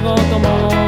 volta ao.